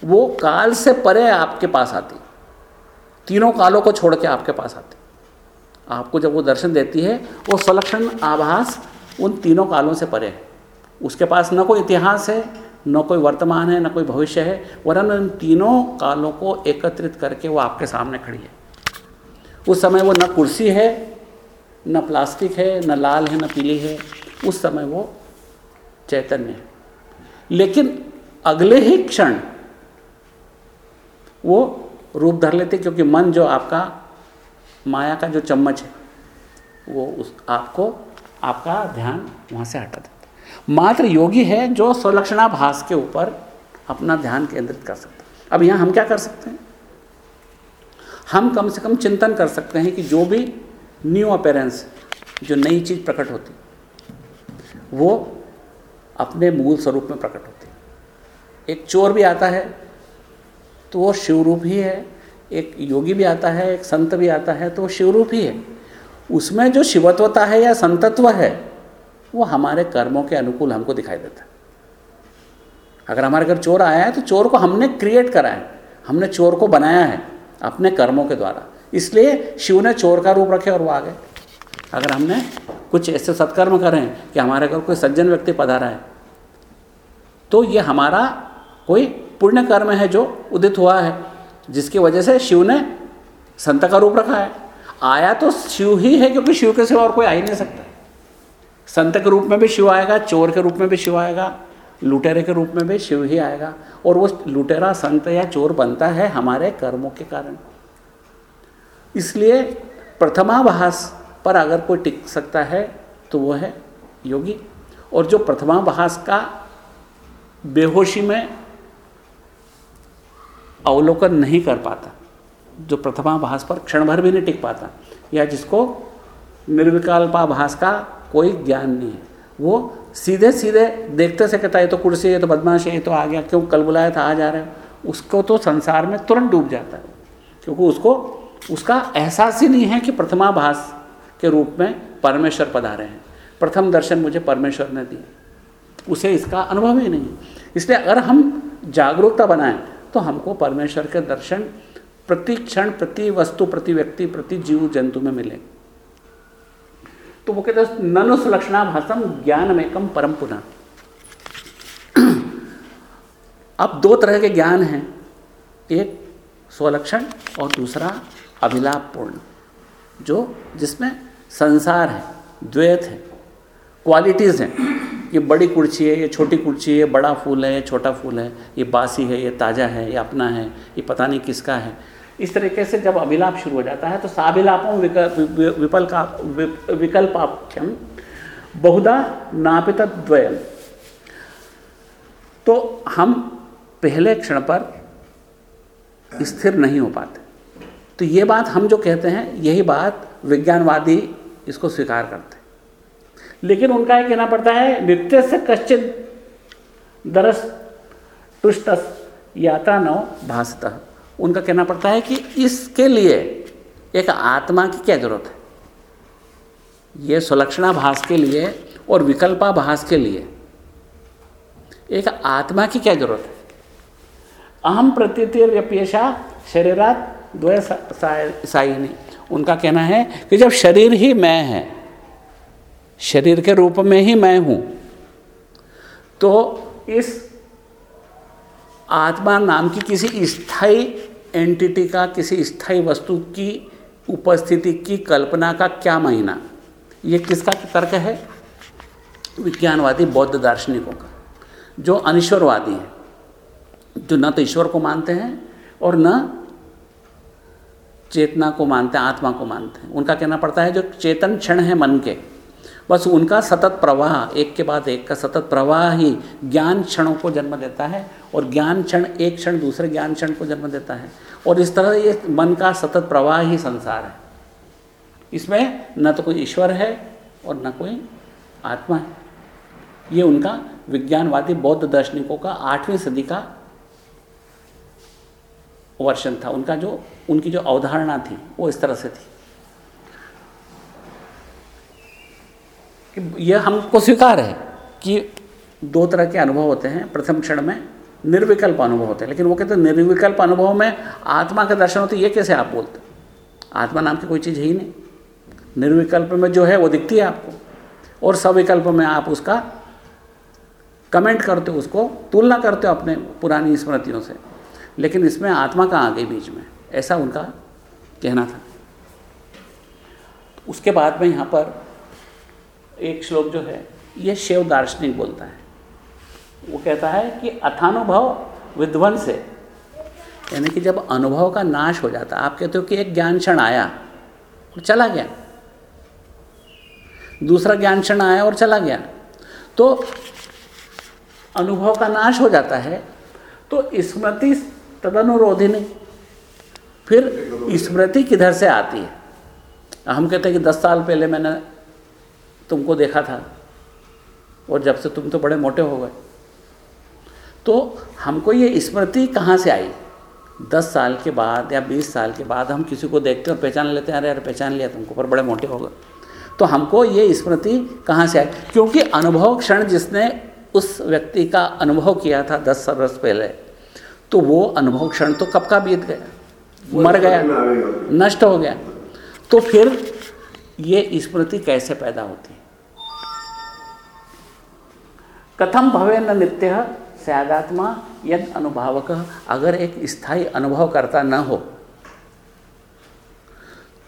वो काल से परे आपके पास आती। तीनों कालों को छोड़ के आपके पास आती। आपको जब वो दर्शन देती है, वो सलक्षण, आभास, उन तीनों कालों से परे है। उसके पास न कोई इतिहास है, न कोई वर्तमान है, न कोई भविष्य है, वरन उन तीनों कालों को एकत्रित करके वो आपके सामने खड़ी है। उस समय वो न कुर्सी है, न प्लास्टिक है, न लाल है, न पीली है। उस समय वो चैतन्य है। लेकिन अगले ही क्षण वो रूप धर लेते, क्योंकि मन जो आपका, माया का जो चम्मच है, वो उस आपको, आपका ध्यान वहाँ से हटा देता मात्र योगी है जो स्वलक्षणाभास के ऊपर अपना ध्यान केंद्रित कर सकता है। अब यहाँ हम क्या कर सकते हैं? हम कम से कम चिंतन कर सकते हैं कि जो भी न्यू अपेरेंस जो नई चीज़ प्रकट होती, वो अपने मूल स्वरूप में प्रकट होती। एक चोर भी आता है तो वो शिवरूप ही है। एक योगी भी आता है, एक संत भी आता है तो वो शिवरूप ही है। उसमें जो शिवत्वता है या संतत्व है, वो हमारे कर्मों के अनुकूल हमको दिखाई देता है। अगर हमारे घर चोर आया है तो चोर को हमने क्रिएट करा है। हमने चोर को बनाया है। अपने कर्मों के द्वारा। इसलिए शिव ने चोर का रूप रखे और वो आ गए। अगर हमने कुछ ऐसे सत्कर्म करें कि हमारे घर कोई सज्जन व्यक्ति पधारा है तो ये हमारा कोई पुण्य कर्म है जो उदित हुआ है, जिसकी वजह से शिव ने संत का रूप रखा है। आया तो शिव ही है, क्योंकि शिव के सिवा और कोई आ ही नहीं सकता। संत के रूप में भी शिव आएगा, चोर के रूप में भी शिव आएगा लुटेरे के रूप में भी शिव ही आएगा। और वो लुटेरा संत या चोर बनता है हमारे कर्मों के कारण। इसलिए प्रथमाभास पर अगर कोई टिक सकता है तो वो है योगी। और जो प्रथमाभास का बेहोशी में अवलोकन नहीं कर पाता, जो प्रथमाभास पर क्षण भर भी नहीं टिक पाता, या जिसको निर्विकल्पाभास का कोई ज्ञान नहीं है। वो सीधे सीधे देखते से कहता है तो कुर्सी है तो बदमाश है तो आ गया, क्यों कल बुलाया था, आ रहे हो। उसको तो संसार में तुरंत डूब जाता है, क्योंकि उसको, उसका एहसास ही नहीं है कि प्रथमाभास के रूप में परमेश्वर पधारे हैं। प्रथम दर्शन मुझे परमेश्वर ने दिए। उसे इसका अनुभव ही नहीं इसलिए अगर हम जागरूकता बनाएँ तो हमको परमेश्वर के दर्शन प्रति क्षण, प्रति वस्तु, प्रति व्यक्ति, प्रति जीव, जंतु में मिले तो वो कहते हैं ननु सुलक्षणा भाषम ज्ञान में कम परम पुनः [CLEARS THROAT] अब दो तरह के ज्ञान हैं। एक स्वलक्षण और दूसरा अभिलाप पूर्ण जो जिसमें संसार है, द्वैत है क्वालिटीज़ हैं। ये बड़ी कुर्सी है, ये छोटी कुर्सी है बड़ा फूल है, ये छोटा फूल है, ये बासी है, ये ताज़ा है, ये अपना है, ये पता नहीं किसका है। इस तरीके से जब अभिलाप शुरू हो जाता है तो साभिलापों विकल का विकल्पाख्यम, बहुधा नापित द्वयम तो हम पहले क्षण पर स्थिर नहीं हो पाते। तो ये बात हम जो कहते हैं, यही बात विज्ञानवादी इसको स्वीकार करते हैं। लेकिन उनका ये कहना पड़ता है, नित्य से कश्चित दरस तुष्ट यात्रा न भाषतः उनका कहना पड़ता है कि इसके लिए एक आत्मा की क्या ज़रूरत है? ये सुलक्षणाभास के लिए और विकल्पाभास के लिए एक आत्मा की क्या ज़रूरत है? अहम प्रतीतिर्यपेशा शरीरात द्वय उनका कहना है कि जब शरीर ही मैं है, शरीर के रूप में ही मैं हूँ तो इस आत्मा नाम की किसी स्थायी एंटिटी का किसी स्थायी वस्तु की उपस्थिति की कल्पना का क्या महीना? ये किसका तर्क है? विज्ञानवादी, बौद्ध दार्शनिकों का। जो अनिश्वरवादी हैं, जो न तो ईश्वर को मानते हैं और न चेतना को मानते हैं, आत्मा को मानते हैं। उनका कहना पड़ता है, जो चेतन क्षण है मन के बस उनका सतत प्रवाह, एक के बाद एक का सतत प्रवाह ही ज्ञान क्षणों को जन्म देता है और ज्ञान क्षण एक क्षण दूसरे ज्ञान क्षण को जन्म देता है। और इस तरह ये मन का सतत प्रवाह ही संसार है। इसमें न तो कोई ईश्वर है और न कोई आत्मा है। ये उनका विज्ञानवादी बौद्ध दार्शनिकों का आठवीं सदी का वर्षन था। उनका जो, उनकी जो अवधारणा थी, वो इस तरह से थी। कि यह हमको स्वीकार है कि दो तरह के अनुभव होते हैं। प्रथम क्षण में निर्विकल्प अनुभव होते हैं। लेकिन वो कहते हैं, निर्विकल्प अनुभव में आत्मा का दर्शन होते ये कैसे आप बोलते आत्मा नाम की कोई चीज़ है ही नहीं। निर्विकल्प में जो है, वो दिखती है आपको। और सविकल्प में आप उसका कमेंट करते हो, उसको तुलना करते हो अपने पुरानी स्मृतियों से। लेकिन इसमें आत्मा का आ गई बीच में, ऐसा उनका कहना था। उसके बाद में यहाँ पर एक श्लोक जो है, ये शिव दार्शनिक बोलता है। वो कहता है कि अथानुभव विध्वंस है। यानी कि जब अनुभव का नाश हो जाता, आप कहते हो कि एक ज्ञान क्षण आया और चला गया। दूसरा ज्ञान क्षण आया और चला गया। तो अनुभव का नाश हो जाता है तो स्मृति तदनुरोधिनी फिर स्मृति किधर से आती है? हम कहते हैं कि दस साल पहले मैंने तुमको देखा था और जब से तुम तो बड़े मोटे हो गए। तो हमको ये स्मृति कहाँ से आई? दस साल के बाद या बीस साल के बाद हम किसी को देखते हैं और पहचान लेते हैं अरे अरे पहचान लिया तुमको पर बड़े मोटे हो गए। तो हमको ये स्मृति कहाँ से आई? क्योंकि अनुभव क्षण जिसने उस व्यक्ति का अनुभव किया था दस साल वर्ष पहले तो वो अनुभव क्षण तो कब का बीत गया? मर गया नष्ट हो गया। तो फिर ये स्मृति कैसे पैदा होती? है कथम भवे न नित्य? सयादात्मा यद अनुभावक। अगर एक स्थायी अनुभव करता न हो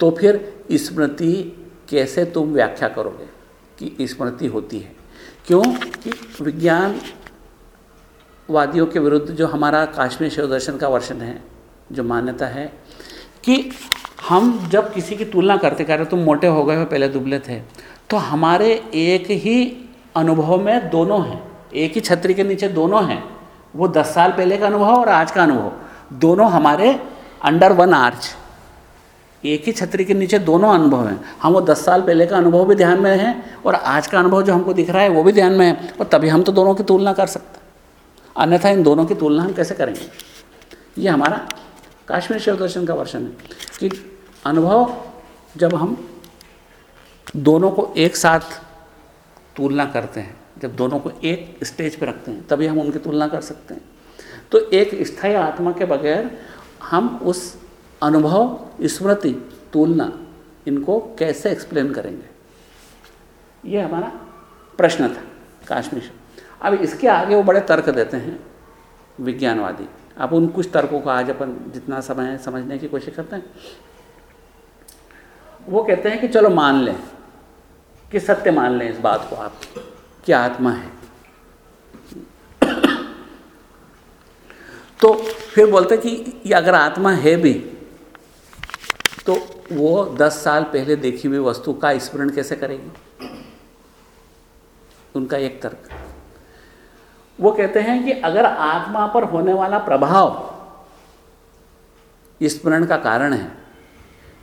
तो फिर स्मृति कैसे तुम व्याख्या करोगे कि स्मृति होती है? क्यों? कि विज्ञान वादियों के विरुद्ध जो हमारा काश्मीर शिव दर्शन का वर्षन है, जो मान्यता है, कि हम जब किसी की तुलना करते, कह रहे तुम मोटे हो गए हो, पहले दुबले थे तो हमारे एक ही अनुभव में दोनों हैं। एक ही छतरी के नीचे दोनों हैं। वो दस साल पहले का अनुभव और आज का अनुभव। दोनों हमारे अंडर वन आर्च एक ही छतरी के नीचे दोनों अनुभव हैं। हम वो दस साल पहले का अनुभव भी ध्यान में है और आज का अनुभव जो हमको दिख रहा है वो भी ध्यान में है और तभी हम तो दोनों की तुलना कर सकते हैं। अन्यथा इन दोनों की तुलना हम कैसे करेंगे? ये हमारा काश्मीर शिव दर्शन का वर्षन है। कि अनुभव जब हम दोनों को एक साथ तुलना करते हैं। जब दोनों को एक स्टेज पर रखते हैं, तभी हम उनकी तुलना कर सकते हैं। तो एक स्थायी आत्मा के बगैर हम उस अनुभव, स्मृति, तुलना इनको कैसे एक्सप्लेन करेंगे? ये हमारा प्रश्न था काश्मीर अब इसके आगे वो बड़े तर्क देते हैं विज्ञानवादी। अब उन कुछ तर्कों को आज अपन जितना समय समझने की कोशिश करते हैं। वो कहते हैं कि चलो मान लें कि सत्य मान लें इस बात को आप, कि आत्मा है। तो फिर बोलते कि अगर आत्मा है भी तो वो दस साल पहले देखी हुई वस्तु का स्मरण कैसे करेगी? उनका एक तर्क। वो कहते हैं कि अगर आत्मा पर होने वाला प्रभाव स्मरण का कारण है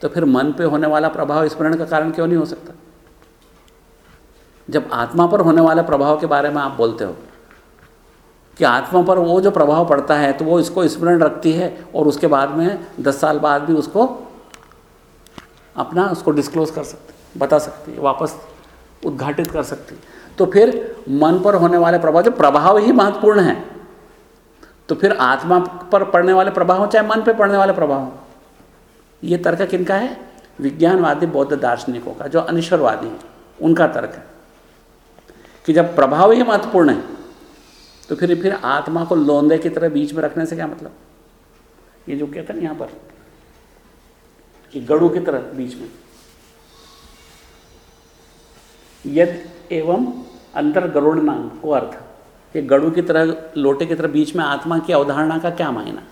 तो फिर मन पे होने वाला प्रभाव स्मरण का कारण क्यों नहीं हो सकता? जब आत्मा पर होने वाले प्रभाव के बारे में आप बोलते हो, कि आत्मा पर वो जो प्रभाव पड़ता है तो वो इसको स्मरण रखती है और उसके बाद में दस साल बाद भी उसको अपना, उसको डिस्क्लोज कर सकते बता सकती वापस उद्घाटित कर सकती तो फिर मन पर होने वाले प्रभाव जो प्रभाव ही महत्वपूर्ण है तो फिर आत्मा पर पड़ने वाले प्रभाव हो, चाहे मन पर पड़ने वाले प्रभाव हो, ये तर्क किनका है? विज्ञानवादी, बौद्ध, दार्शनिकों का, जो अनिश्वरवादी है, उनका तर्क है। कि जब प्रभाव ही महत्वपूर्ण है तो फिर फिर आत्मा को लोंदे की तरह बीच में रखने से क्या मतलब? ये जो कहते हैं यहाँ पर, कि गड़ू की तरह बीच में। यद एवं अंतर गरुड़ नाम को अर्थ, कि गड़ू की तरह, लोटे की तरह बीच में आत्मा की अवधारणा का क्या मायना?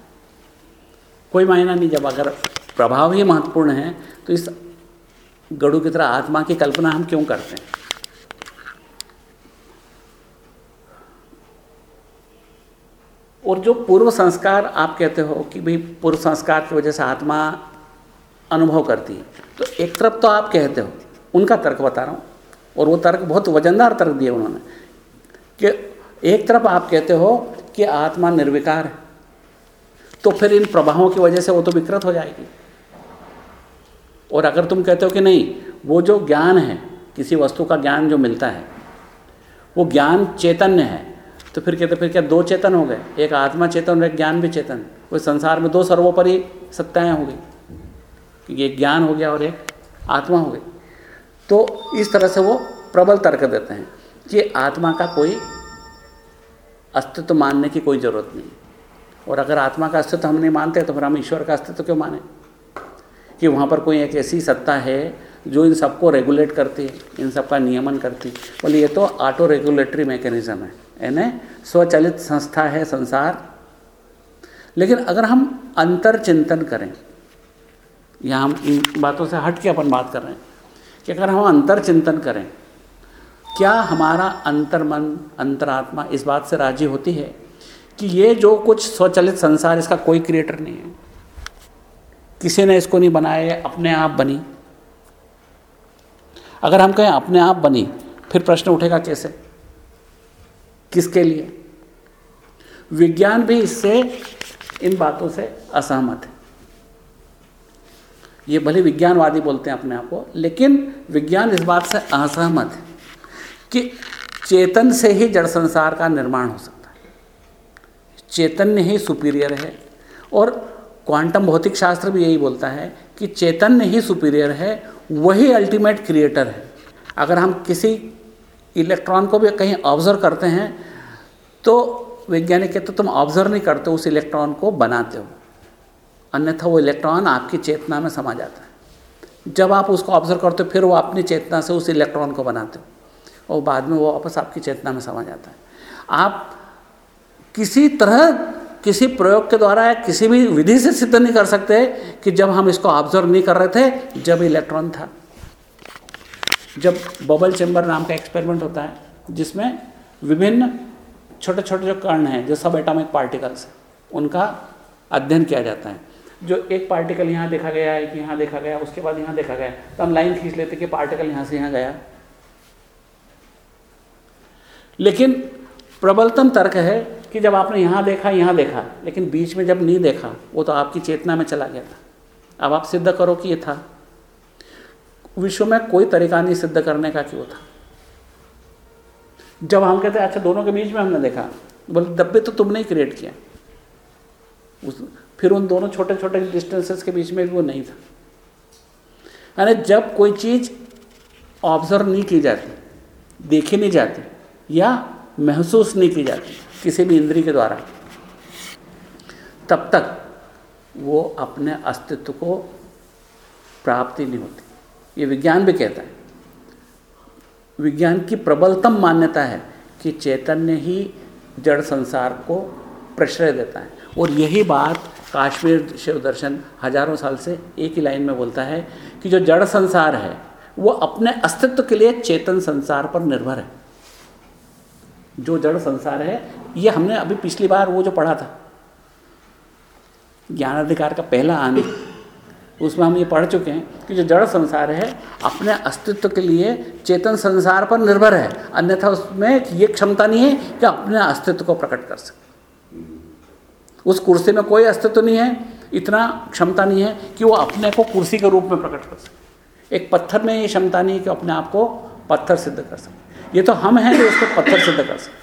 कोई मायना नहीं, जब अगर प्रभाव ही महत्वपूर्ण है तो इस गड़ू की तरह आत्मा की कल्पना हम क्यों करते हैं? और जो पूर्व संस्कार आप कहते हो कि भाई पूर्व संस्कार की वजह से आत्मा अनुभव करती है तो एक तरफ़ तो आप कहते हो, उनका तर्क बता रहा हूँ, और वो तर्क बहुत वजनदार तर्क दिए उन्होंने, कि एक तरफ़ आप कहते हो कि आत्मा निर्विकार है तो फिर इन प्रभावों की वजह से वो तो विकृत हो जाएगी। और अगर तुम कहते हो कि नहीं, वो जो ज्ञान है, किसी वस्तु का ज्ञान जो मिलता है, वो ज्ञान चैतन्य है तो फिर कहते, फिर क्या दो चेतन हो गए? एक आत्मा चेतन और एक ज्ञान भी चेतन। वो संसार में दो सर्वोपरि सत्ताएँ हो गई। एक ज्ञान हो गया और एक आत्मा हो गई। तो इस तरह से वो प्रबल तर्क देते हैं कि आत्मा का कोई अस्तित्व मानने की कोई ज़रूरत नहीं और अगर आत्मा का अस्तित्व हम नहीं मानते तो फिर हम ईश्वर का अस्तित्व क्यों माने? कि वहाँ पर कोई एक ऐसी सत्ता है जो इन सबको रेगुलेट करती है, इन सबका नियमन करती है। बोले, ये तो ऑटो रेगुलेटरी मैकेनिज्म है। यानी स्वचलित संस्था है, संसार। लेकिन अगर हम अंतर चिंतन करें, या हम इन बातों से हट के अपन बात कर रहे हैं, कि अगर हम अंतर चिंतन करें, क्या हमारा अंतर्मन, अंतरात्मा इस बात से राज़ी होती है कि ये जो कुछ स्वचलित संसार, इसका कोई क्रिएटर नहीं है? किसी ने इसको नहीं बनाया अपने आप बनी। अगर हम कहें अपने आप बनी, फिर प्रश्न उठेगा कैसे? किसके लिए? विज्ञान भी इससे इन बातों से असहमत है। ये भले विज्ञानवादी बोलते हैं अपने आप को, लेकिन विज्ञान इस बात से असहमत है कि चेतन से ही जड़ संसार का निर्माण हो सकता है। चैतन्य ही सुपीरियर है। और क्वांटम भौतिक शास्त्र भी यही बोलता है कि चैतन्य ही सुपीरियर है, वही अल्टीमेट क्रिएटर है। अगर हम किसी इलेक्ट्रॉन को भी कहीं ऑब्ज़र्व करते हैं तो वैज्ञानिक कहते तुम ऑब्ज़र्व नहीं करते उस इलेक्ट्रॉन को बनाते हो। अन्यथा वो इलेक्ट्रॉन आपकी चेतना में समा जाता है। जब आप उसको ऑब्ज़र्व करते हो, फिर वो अपनी चेतना से उस इलेक्ट्रॉन को बनाते हो और बाद में वो वापस आपकी चेतना में समा जाता है। आप किसी तरह, किसी प्रयोग के द्वारा या किसी भी विधि से सिद्ध नहीं कर सकते कि जब हम इसको ऑब्ज़र्व नहीं कर रहे थे, जब इलेक्ट्रॉन था। जब बबल चैम्बर नाम का एक्सपेरिमेंट होता है, जिसमें विभिन्न छोटे छोटे जो कर्ण हैं, जो सब एटॉमिक पार्टिकल्स हैं, उनका अध्ययन किया जाता है। जो एक पार्टिकल यहाँ देखा गया है कि यहाँ देखा गया, उसके बाद यहाँ देखा गया तो हम लाइन खींच लेते कि पार्टिकल यहाँ से यहाँ गया। लेकिन प्रबलतम तर्क है कि जब आपने यहाँ देखा यहाँ देखा, लेकिन बीच में जब नहीं देखा, वो तो आपकी चेतना में चला गया था। अब आप सिद्ध करो कि ये था। विश्व में कोई तरीका नहीं सिद्ध करने का क्यों था? जब हम कहते हैं अच्छा दोनों के बीच में हमने देखा। बोले, डब्बे तो तुमने ही क्रिएट किया उस, फिर उन दोनों छोटे छोटे डिस्टेंसेस के बीच में वो नहीं था। यानी जब कोई चीज़ ऑब्ज़र्व नहीं की जाती, देखी नहीं जाती, या महसूस नहीं की जाती किसी भी इंद्री के द्वारा, तब तक वो अपने अस्तित्व को प्राप्ति नहीं होती। ये विज्ञान भी कहता है। विज्ञान की प्रबलतम मान्यता है कि चैतन्य ही जड़ संसार को प्रश्रय देता है। और यही बात काश्मीर शिव दर्शन हज़ारों साल से एक ही लाइन में बोलता है कि जो जड़ संसार है, वो अपने अस्तित्व के लिए चेतन संसार पर निर्भर है। जो जड़ संसार है, ये हमने अभी पिछली बार वो जो पढ़ा था, ज्ञानाधिकार का पहला आने उसमें हम ये पढ़ चुके हैं कि जो जड़ संसार है, अपने अस्तित्व के लिए चेतन संसार पर निर्भर है। अन्यथा उसमें ये क्षमता नहीं है कि अपने अस्तित्व को प्रकट कर सके। उस कुर्सी में कोई अस्तित्व नहीं है, इतना क्षमता नहीं है कि वो अपने को कुर्सी के रूप में प्रकट कर सके। एक पत्थर में ये क्षमता नहीं है कि अपने आप को पत्थर सिद्ध कर सके। ये तो हम हैं जो उसको पत्थर सिद्ध कर सके।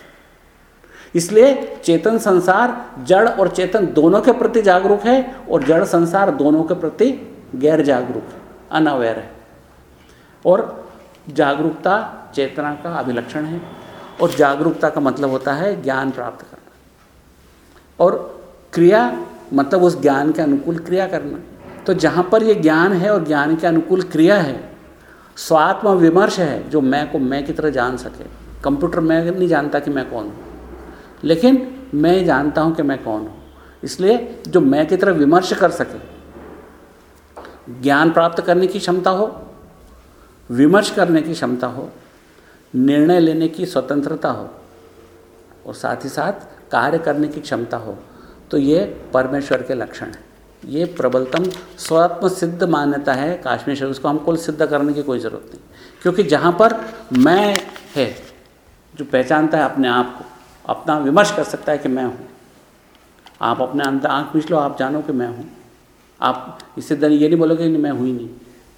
इसलिए चेतन संसार जड़ और चेतन दोनों के प्रति जागरूक है और जड़ संसार दोनों के प्रति गैर जागरूक, अनअवेयर है। और जागरूकता चेतना का अभिलक्षण है और जागरूकता का मतलब होता है ज्ञान प्राप्त करना। और क्रिया मतलब उस ज्ञान के अनुकूल क्रिया करना। तो जहाँ पर ये ज्ञान है और ज्ञान के अनुकूल क्रिया है स्वात्म विमर्श है जो मैं को मैं की तरह जान सके। कंप्यूटर मैं नहीं जानता कि मैं कौन हूँ। लेकिन मैं जानता हूँ कि मैं कौन हूँ। इसलिए जो मैं की तरफ़ विमर्श कर सके, ज्ञान प्राप्त करने की क्षमता हो, विमर्श करने की क्षमता हो, निर्णय लेने की स्वतंत्रता हो, और साथ ही साथ कार्य करने की क्षमता हो तो ये परमेश्वर के लक्षण है। ये प्रबलतम स्वात्म सिद्ध मान्यता है काश्मीर शब्द उसको हमको सिद्ध करने की कोई ज़रूरत नहीं। क्योंकि जहाँ पर मैं है, जो पहचानता है अपने आप को अपना विमर्श कर सकता है कि मैं हूँ। आप अपने अंदर आँख पीछ लो, आप जानो कि मैं हूँ। आप इससे दर ये नहीं बोलोगे कि मैं हुई नहीं।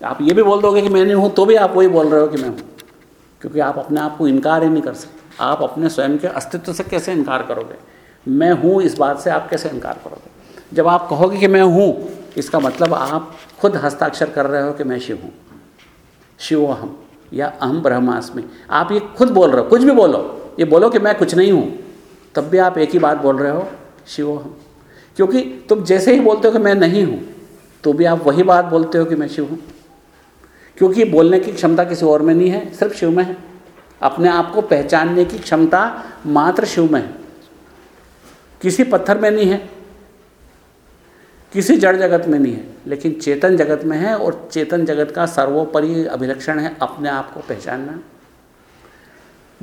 आप ये भी बोल दोगे कि मैं नहीं हूँ तो भी आप वही बोल रहे हो कि मैं हूँ। क्योंकि आप अपने आप को इनकार ही नहीं कर सकते। आप अपने स्वयं के अस्तित्व से कैसे इनकार करोगे? मैं हूँ, इस बात से आप कैसे इनकार करोगे? जब आप कहोगे कि मैं हूँ, इसका मतलब आप खुद हस्ताक्षर कर रहे हो कि मैं शिव हूँ। शिव हम या अहम ब्रह्मास्मि। आप ये खुद बोल रहे हो, कुछ भी बोलो। ये बोलो कि मैं कुछ नहीं हूँ। तब भी आप एक ही बात बोल रहे हो, शिवो हम। क्योंकि तुम जैसे ही बोलते हो कि मैं नहीं हूँ तो भी आप वही बात बोलते हो कि मैं शिव हूँ। क्योंकि बोलने की क्षमता किसी और में नहीं है, सिर्फ़ शिव में है। अपने आप को पहचानने की क्षमता मात्र शिव में है। किसी पत्थर में नहीं है, किसी जड़ जगत में नहीं है, लेकिन चेतन जगत में है और चेतन जगत का सर्वोपरि अभिलक्षण है अपने आप को पहचानना।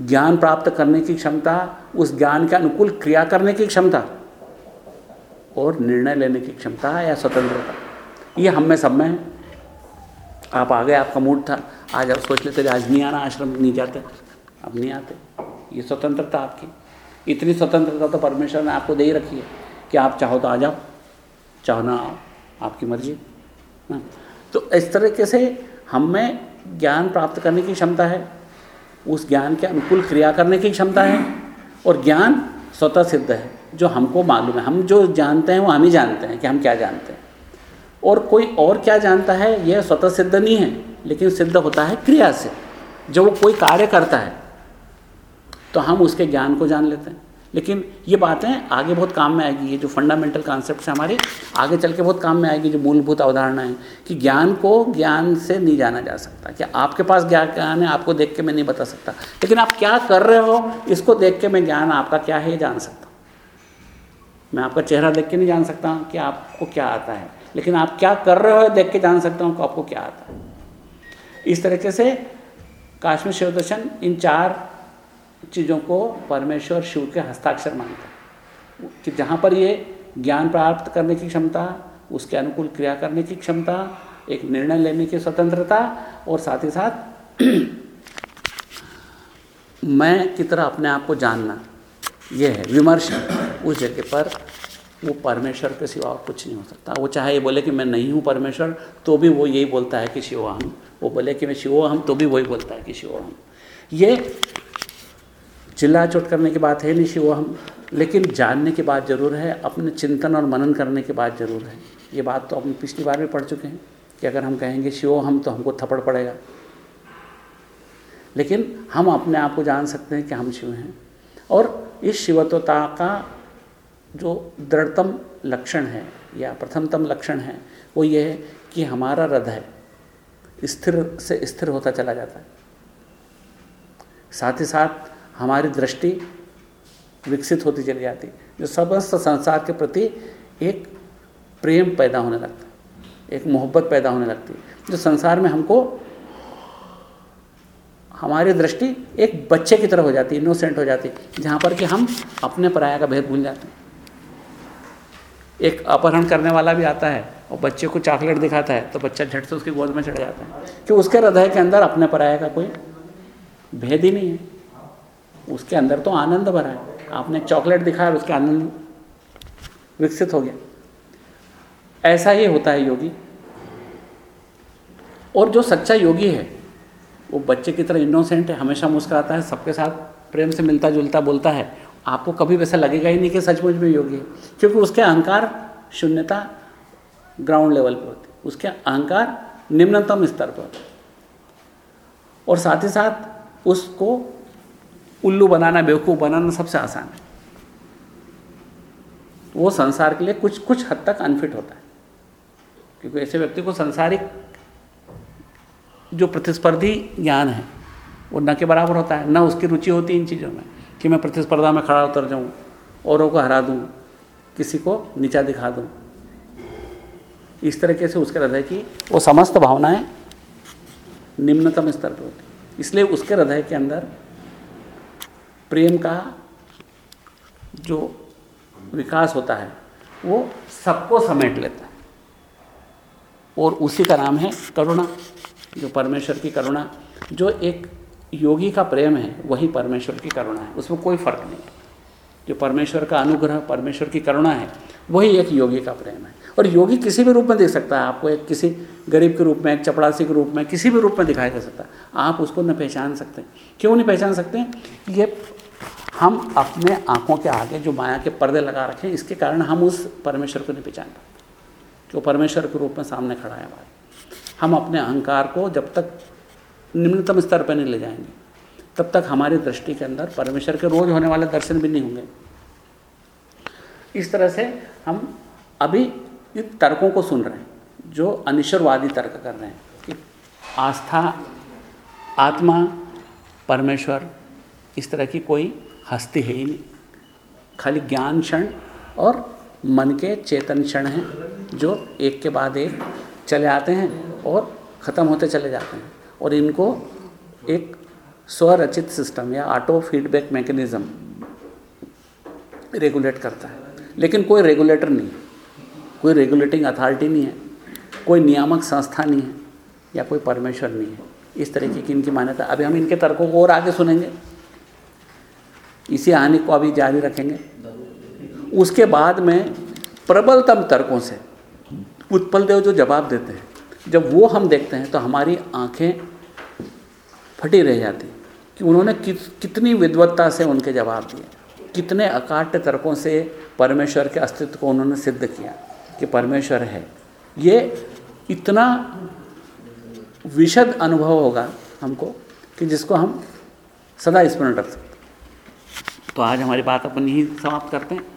ज्ञान प्राप्त करने की क्षमता, उस ज्ञान के अनुकूल क्रिया करने की क्षमता और निर्णय लेने की क्षमता या स्वतंत्रता। ये हम में सब में है। आप आ गए, आपका मूड था। आज आप सोच लेते आज नहीं आना, आश्रम नहीं जाते। अब नहीं आते। ये स्वतंत्रता आपकी। इतनी स्वतंत्रता तो परमेश्वर ने आपको दे ही रखी है कि आप चाहो तो आ जाओ, चाहो ना आओ, आपकी मर्ज़ी। ना हाँ। तो इस तरीके से हम ज्ञान प्राप्त करने की क्षमता है। उस ज्ञान के अनुकूल क्रिया करने की क्षमता है और ज्ञान स्वतः सिद्ध है, जो हमको मालूम है। हम जो जानते हैं, वो हम ही जानते हैं कि हम क्या जानते हैं। और कोई और क्या जानता है, यह स्वतः सिद्ध नहीं है, लेकिन सिद्ध होता है क्रिया से। जब वो कोई कार्य करता है तो हम उसके ज्ञान को जान लेते हैं। लेकिन ये बातें आगे बहुत काम में आएगी, ये जो फंडामेंटल कॉन्सेप्ट है हमारे, आगे चल के बहुत काम में आएगी, जो मूलभूत अवधारणा है कि ज्ञान को ज्ञान से नहीं जाना जा सकता। कि आपके पास ज्ञान है, आपको देख के मैं नहीं बता सकता। लेकिन आप क्या कर रहे हो, इसको देख के मैं ज्ञान आपका क्या है जान सकता मैं आपका चेहरा देख के नहीं जान सकता कि आपको क्या आता है। लेकिन आप क्या कर रहे हो देख के जान सकता हूँ आपको क्या आता है। इस तरीके से काश्मीर शिव दर्शन इन चार चीज़ों को परमेश्वर शिव के हस्ताक्षर मानता है। कि जहाँ पर ये ज्ञान प्राप्त करने की क्षमता, उसके अनुकूल क्रिया करने की क्षमता, एक निर्णय लेने की स्वतंत्रता और साथ ही साथ [CLEARS THROAT] मैं की तरह अपने आप को जानना यह है विमर्श। उस जगह पर वो परमेश्वर के सिवा और कुछ नहीं हो सकता। वो चाहे ये बोले कि मैं नहीं हूँ परमेश्वर तो भी वो यही बोलता है कि शिव हम वो बोले कि मैं शिव हम तो भी वही बोलता है कि शिव हम ये चिल्ला चोट करने की बात है नहीं शिव हम, लेकिन जानने की बात ज़रूर है, अपने चिंतन और मनन करने की बात ज़रूर है। ये बात तो हम पिछली बार भी पढ़ चुके हैं कि अगर हम कहेंगे शिव हम तो हमको थप्पड़ पड़ेगा। लेकिन हम अपने आप को जान सकते हैं कि हम शिव हैं। और इस शिवत्वता का जो दृढ़तम लक्षण है या प्रथमतम लक्षण है, वो ये है कि हमारा हृदय स्थिर से स्थिर होता चला जाता है। साथ ही साथ हमारी दृष्टि विकसित होती चली जाती। जो समस्त संसार के प्रति एक प्रेम पैदा होने लगता, एक मोहब्बत पैदा होने लगती। जो संसार में हमको, हमारी दृष्टि एक बच्चे की तरह हो जाती इनोसेंट हो जाती, जहाँ पर कि हम अपने पराया का भेद भूल जाते। हैं एक अपहरण करने वाला भी आता है और बच्चे को चॉकलेट दिखाता है तो बच्चा झट से उसकी गोद में चढ़ जाता है। कि उसके हृदय के अंदर अपने पराया का कोई भेद ही नहीं है। उसके अंदर तो आनंद भरा है। आपने चॉकलेट दिखाया और उसके आनंद विकसित हो गया। ऐसा ही होता है योगी। और जो सच्चा योगी है, वो बच्चे की तरह इनोसेंट है, हमेशा मुस्कराता है, सबके साथ प्रेम से मिलता जुलता बोलता है। आपको कभी वैसा लगेगा ही नहीं कि सचमुच में योगी है। क्योंकि उसके अहंकार शून्यता ग्राउंड लेवल पर होती उसके अहंकार निम्नतम स्तर पर और साथ ही साथ उसको उल्लू बनाना, बेवकूफ़ बनाना सबसे आसान है। वो संसार के लिए कुछ कुछ हद तक अनफिट होता है। क्योंकि ऐसे व्यक्ति को संसारिक जो प्रतिस्पर्धी ज्ञान है, वो न के बराबर होता है, न उसकी रुचि होती है इन चीज़ों में, कि मैं प्रतिस्पर्धा में खड़ा उतर जाऊँ, औरों को हरा दूँ, किसी को नीचा दिखा दूँ। इस तरीके से उसके हृदय की वो समस्त भावनाएँ निम्नतम स्तर पर होती इसलिए उसके हृदय के अंदर प्रेम का जो विकास होता है, वो सबको समेट लेता है। और उसी का नाम है करुणा, जो परमेश्वर की करुणा, जो एक योगी का प्रेम है, वही परमेश्वर की करुणा है। उसमें कोई फ़र्क नहीं है। जो परमेश्वर का अनुग्रह, परमेश्वर की करुणा है, वही एक योगी का प्रेम है। और योगी किसी भी रूप में देख सकता है, आपको एक किसी गरीब के रूप में, एक चपड़ासी के रूप में, किसी भी रूप में दिखाई दे सकता है। आप उसको न पहचान सकते। क्यों नहीं पहचान सकते? ये हम अपने आँखों के आगे जो माया के पर्दे लगा रखे हैं इसके कारण हम उस परमेश्वर को नहीं पहचान पाते। जो परमेश्वर के रूप में सामने खड़ा है हमारे हम अपने अहंकार को जब तक निम्नतम स्तर पर नहीं ले जाएँगे, तब तक हमारी दृष्टि के अंदर परमेश्वर के रोज होने वाले दर्शन भी नहीं होंगे। इस तरह से हम अभी इन तर्कों को सुन रहे हैं, जो अनिश्वरवादी तर्क कर रहे हैं कि आस्था, आत्मा, परमेश्वर, इस तरह की कोई हस्ती है ही नहीं खाली ज्ञान क्षण और मन के चेतन क्षण हैं जो एक के बाद एक चले आते हैं और ख़त्म होते चले जाते हैं। और इनको एक स्वरचित सिस्टम या ऑटो फीडबैक मैकेनिज्म रेगुलेट करता है। लेकिन कोई रेगुलेटर नहीं है। कोई रेगुलेटिंग अथॉरिटी नहीं है। कोई नियामक संस्था नहीं है। या कोई परमेश्वर नहीं है। इस तरीके की इनकी मान्यता। अभी हम इनके तर्कों को और आगे सुनेंगे। इसी हानि को अभी जारी रखेंगे। उसके बाद में प्रबलतम तर्कों से उत्पल देव जो जवाब देते हैं जब वो हम देखते हैं तो हमारी आँखें फटी रह जाती कि उन्होंने कि, कितनी विद्वत्ता से उनके जवाब दिए कितने अकाट्य तर्कों से परमेश्वर के अस्तित्व को उन्होंने सिद्ध किया कि परमेश्वर है। ये इतना विशद अनुभव होगा हमको कि जिसको हम सदा स्मरण रख सकते तो आज हमारी बात अपन यही समाप्त करते हैं।